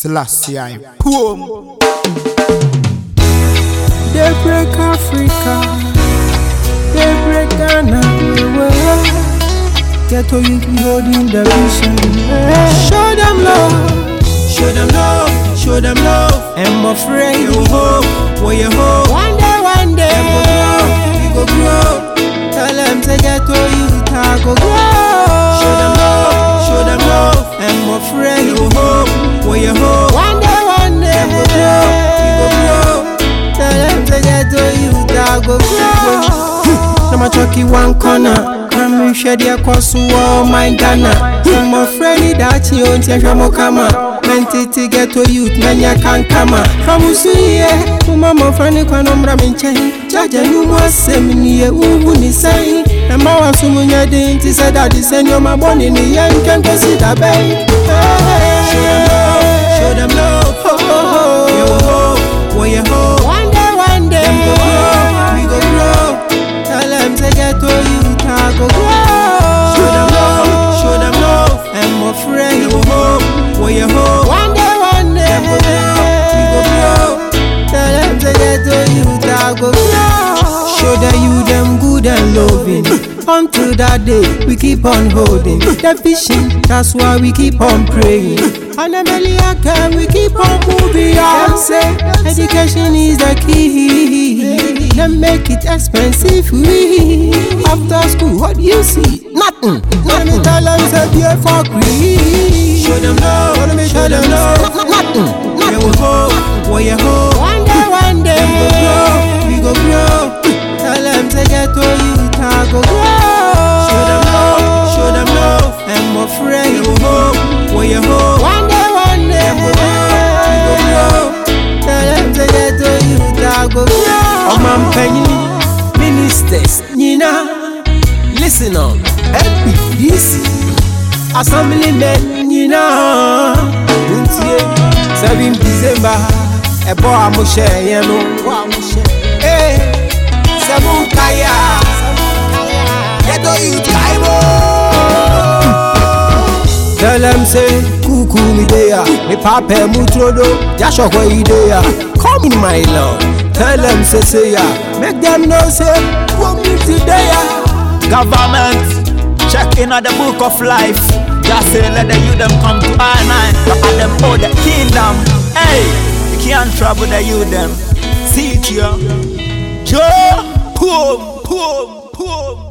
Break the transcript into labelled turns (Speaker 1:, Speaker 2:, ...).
Speaker 1: Selassie I poem.
Speaker 2: They break Africa, they break Ghana. well. Get to you holding the vision. Show them love, show them love, show them love. I'm afraid you hope, where you hope. Rocky one corner. Come shed your cross wall, my Ghana. You my friend, that you don't take your kama. Menti to get to youth, man, ya can kama. From Usuye, Mama Fanny Quanomra Minchen. Judge a new was semi who would say. And my wife, someone you didn't say that is send your money in the end, can't consider, babe. Show them love, show them love. Go. Show the you them good and loving. Until that day, we keep on holding the vision. That's why we keep on praying. And Amelia we keep on moving on. Say education is the key. Then make it expensive. We after school, what do you see? Nothing. Let me tell them say for free. Show them love. Listen up, help me easy. Assemblymen nyinaa ntie seven december. Ɛbɔ amohyɛ yɛn no. Ee sẹ́mu káyà yẹ́tọ́ yìí. Tell them say kuku mi mi papa mu trodo, jasoko yi come my love. Tell them say say ya, make them know say wo mi.
Speaker 3: Government, check in at the book of life. Just say let the youth them come to our nine. At them all the kingdom. Hey, you can't trouble the youth them. See it here. Joe, poor, poor, poor.